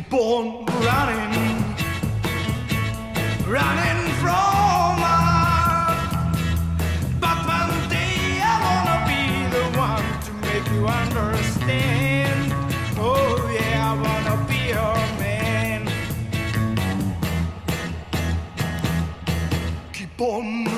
on running, running from us. But one day I wanna be the one to make you understand. Oh yeah, I wanna be your man. Keep on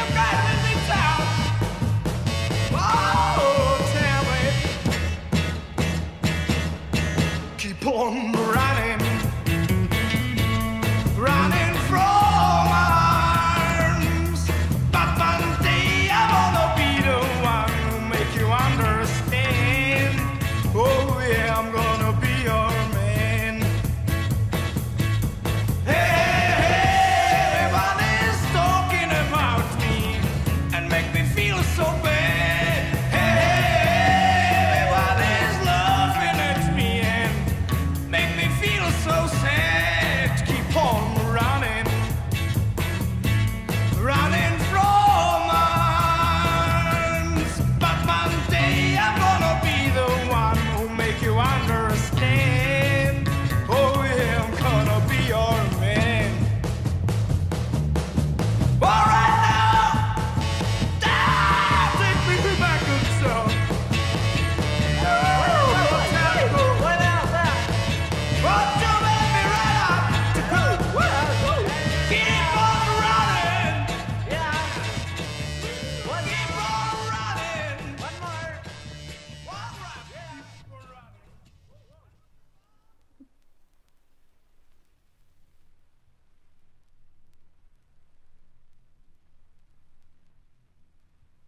damn right.